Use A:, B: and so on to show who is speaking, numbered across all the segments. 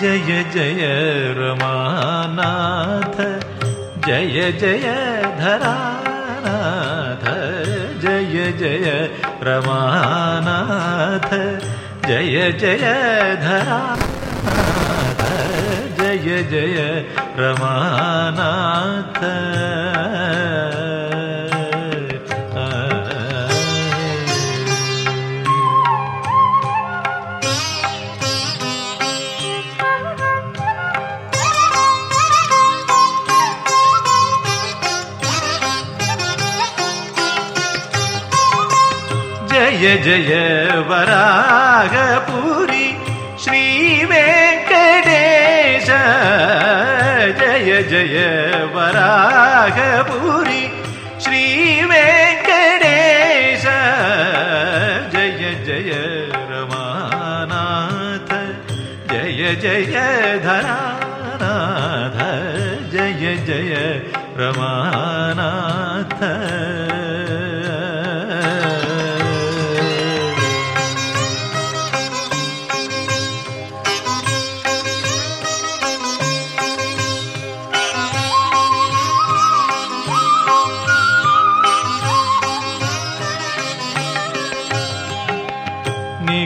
A: जय जय रमानाथ जय जय धरानाथ जय जय रमानाथ जय जय धरानाथ जय जय रमानाथ जय जय वरागपुरी श्रीवेङ्कटेश जय जय वरागपुरी श्रीवेङ्कटेश जय जय रमानाथ जय जय धरानाथ जय जय रमानाथ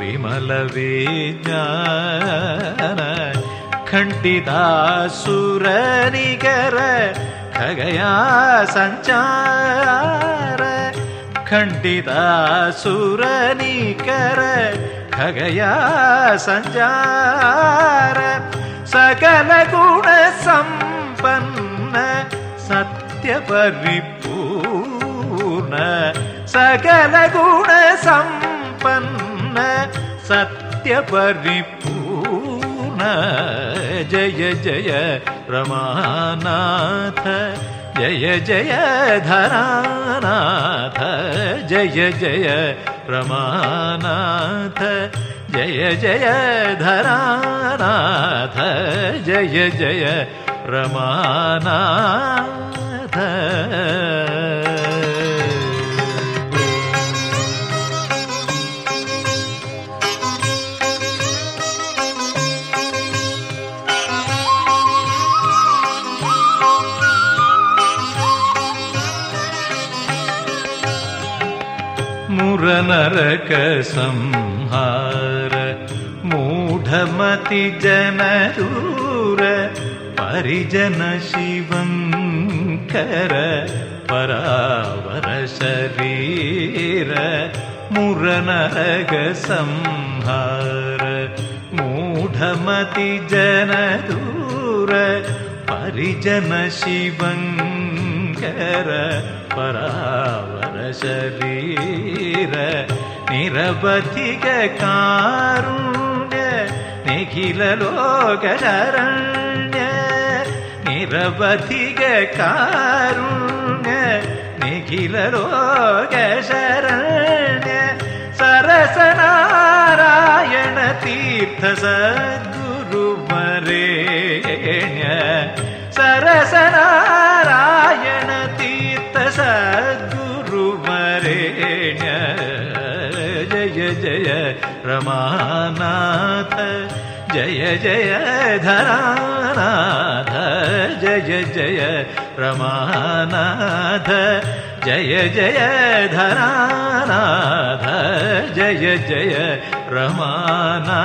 A: விமலவே ஞான ಖಂಡಿತಾಸುರನಿಗರ ಖಗಯ ಸಂಚಾರ ಖಂಡಿತಾಸುರನಿಕರ ಖಗಯ ಸಂಚಾರ ಸಕಲ ಗುಣ ಸಂಪನ್ನ ಸತ್ಯ ಪರಿಪೂರ್ಣ ಸಕಲ ಗುಣ ಸಂಪನ್ನ सत्यपरिपूर्ण। जय जय रमानाथ। जय जय धरानाथ जय जय रमानाथ। जय जय धरानाथ जय जय रमानाथ मुरनरक संहार मूढमति जनदूर परिजन शिवङ्कर परावर शरीर मुरनरक संहार मूढमति जनदूर परिजन शिवङ्कर परावर शरीर निरवधिक कारुण्य निखिल लोकशरण्य निरवधिक कारुण्य निखिल सरसनारायण तीर्थ सद्गुरुवरेण्य रमानाथ। जय जय धरानाथ जय जय रमानाथ। जय जय धरानाथ जय जय रमानाथ